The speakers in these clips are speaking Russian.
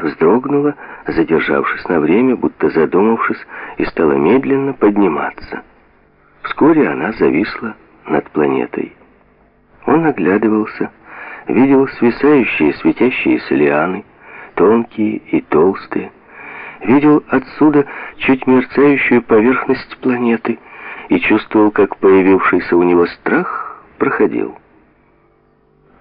вздрогнула, задержавшись на время, будто задумавшись, и стала медленно подниматься. Вскоре она зависла над планетой. Он оглядывался, видел свисающие светящиеся лианы, тонкие и толстые, видел отсюда чуть мерцающую поверхность планеты и чувствовал, как появившийся у него страх проходил.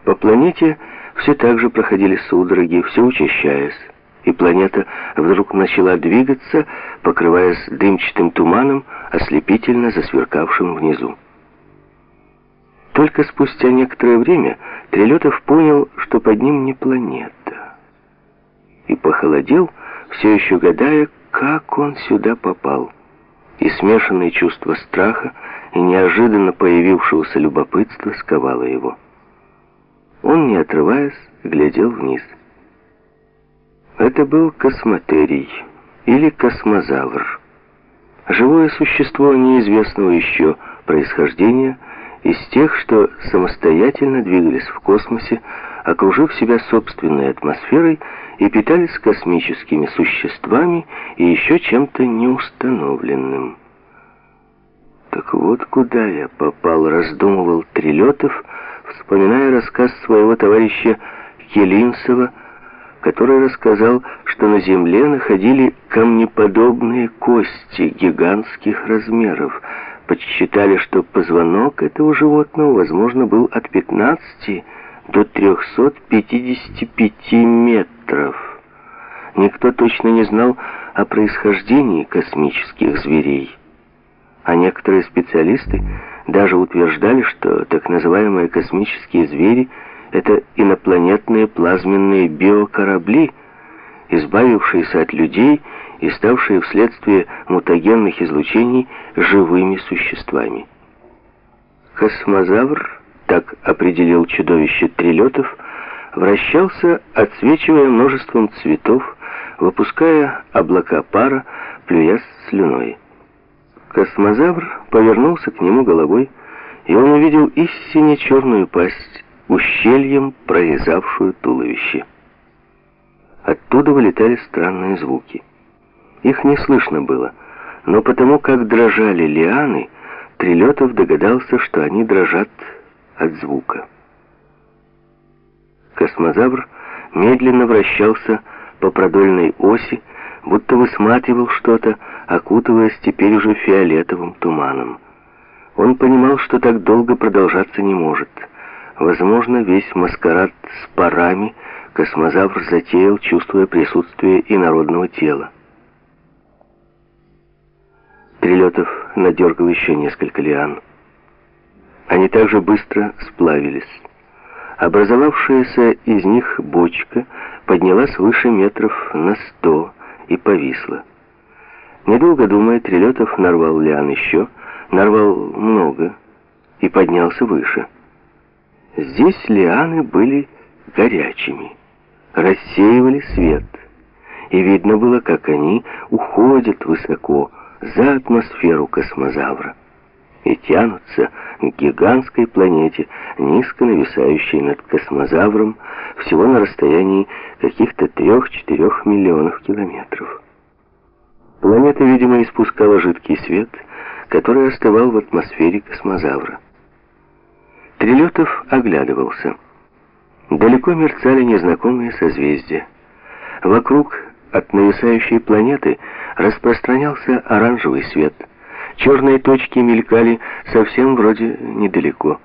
По планете все так же проходили судороги, все учащаясь, и планета вдруг начала двигаться, покрываясь дымчатым туманом, ослепительно засверкавшим внизу. Только спустя некоторое время Трилетов понял, что под ним не планета. И похолодел, все еще гадая, как он сюда попал. И смешанные чувства страха и неожиданно появившегося любопытства сковало его. Он, не отрываясь, глядел вниз. Это был космотерий или космозавр. Живое существо неизвестного еще происхождения из тех, что самостоятельно двигались в космосе, окружив себя собственной атмосферой и питались космическими существами и еще чем-то неустановленным. Так вот куда я попал, раздумывал Трилетов, вспоминая рассказ своего товарища Келинцева, который рассказал, что на Земле находили камнеподобные кости гигантских размеров. Подсчитали, что позвонок этого животного, возможно, был от 15 до 355 метров. Никто точно не знал о происхождении космических зверей. А некоторые специалисты даже утверждали, что так называемые космические звери — это инопланетные плазменные биокорабли, избавившиеся от людей и ставшие вследствие мутагенных излучений живыми существами. Космозавр, так определил чудовище Трилетов, вращался, отсвечивая множеством цветов, выпуская облака пара, плюясь слюной. Космозавр повернулся к нему головой, и он увидел истине черную пасть, ущельем прорезавшую туловище. Оттуда вылетали странные звуки. Их не слышно было, но потому как дрожали лианы, Трилетов догадался, что они дрожат от звука. Космозавр медленно вращался по продольной оси, будто высматривал что-то, окутываясь теперь уже фиолетовым туманом. Он понимал, что так долго продолжаться не может. Возможно, весь маскарад с парами космозавр затеял, чувствуя присутствие инородного тела. Прилетов надергал еще несколько лиан. Они также быстро сплавились. Образовавшаяся из них бочка поднялась выше метров на сто и повисла. Недолго думая, Трилетов нарвал лиан еще, нарвал много и поднялся выше. Здесь лианы были горячими, рассеивали свет, и видно было, как они уходят высоко за атмосферу космозавра и тянутся к гигантской планете, низко нависающей над космозавром, всего на расстоянии каких-то трех-четырех миллионов километров. Планета, видимо, испускала жидкий свет, который остывал в атмосфере космозавра. Трилетов оглядывался. Далеко мерцали незнакомые созвездия. Вокруг от нависающей планеты распространялся оранжевый свет. Черные точки мелькали совсем вроде недалеко.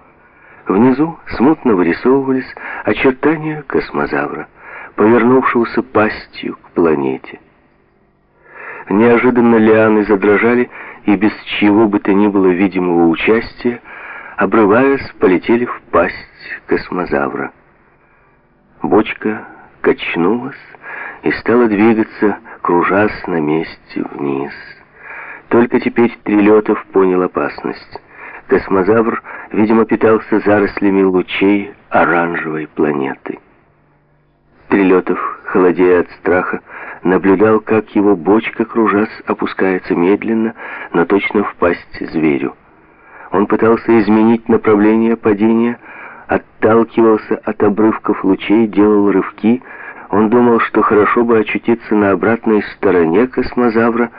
Внизу смутно вырисовывались очертания космозавра, повернувшегося пастью к планете. Неожиданно лианы задрожали, и без чего бы то ни было видимого участия, обрываясь, полетели в пасть космозавра. Бочка качнулась и стала двигаться, кружась на месте вниз. Только теперь Трилетов понял опасность. Космозавр, видимо, питался зарослями лучей оранжевой планеты. Трилетов, холодея от страха, наблюдал, как его бочка, кружась, опускается медленно, но точно в пасть зверю. Он пытался изменить направление падения, отталкивался от обрывков лучей, делал рывки, Он думал, что хорошо бы очутиться на обратной стороне космозавра,